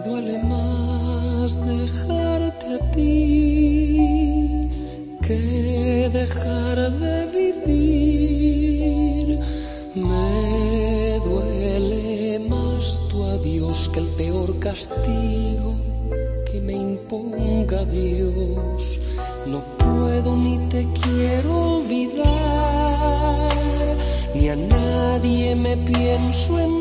Me duele más dejarte a ti que dejar de vivir. Me duele más tu adiós que el peor castigo que me imponga Dios. No puedo ni te quiero olvidar, ni a nadie me pienso entregar.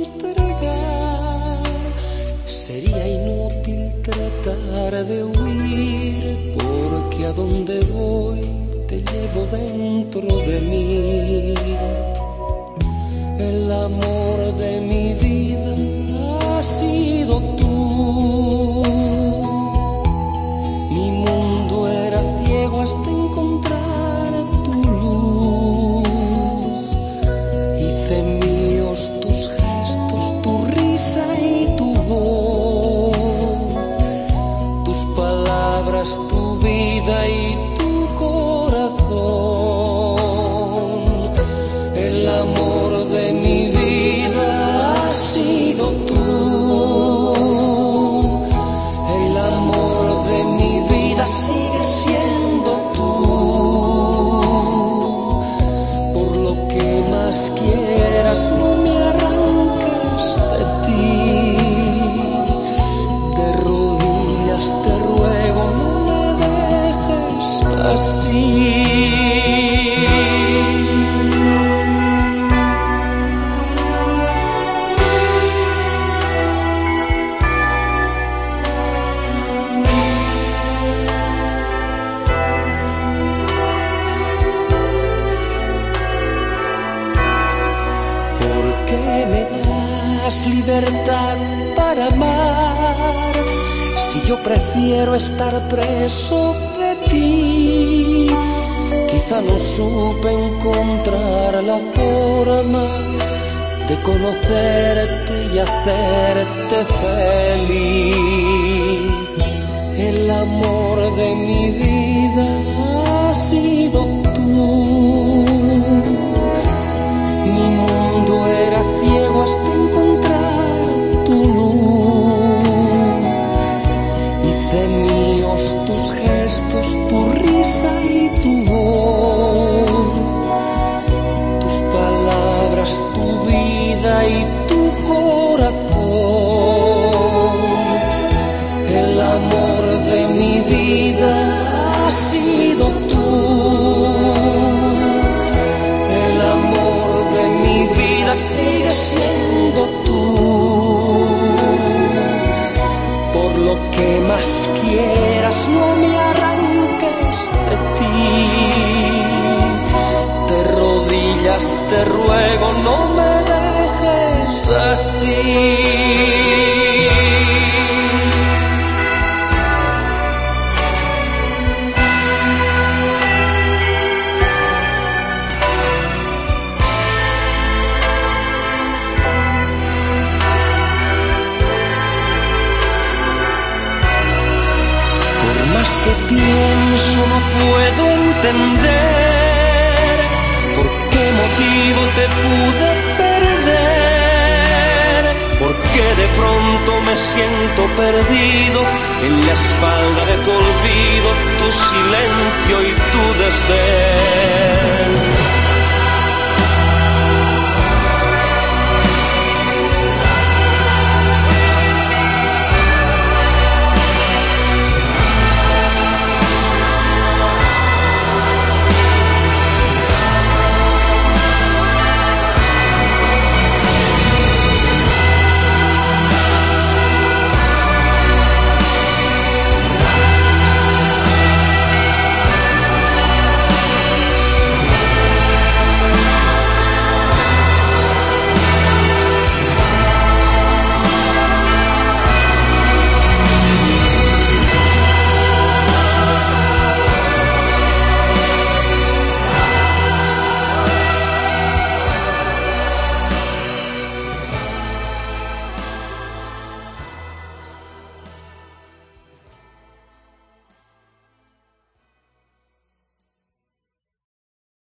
De huir, porque a donde voy te llevo dentro de mí. El amor de mi vida libertad para amar si yo prefiero estar preso? No supe encontrar la forma de conocerte y hacerte feliz. El amor de mi vida siendo tú. Por lo que más quieras, no me arranques de ti. De rodillas te ruego, Más que pienso no puedo entender por qué motivo te pude perder, por qué de pronto me siento perdido en la espalda de tu olvido, tu silencio y tu desdén.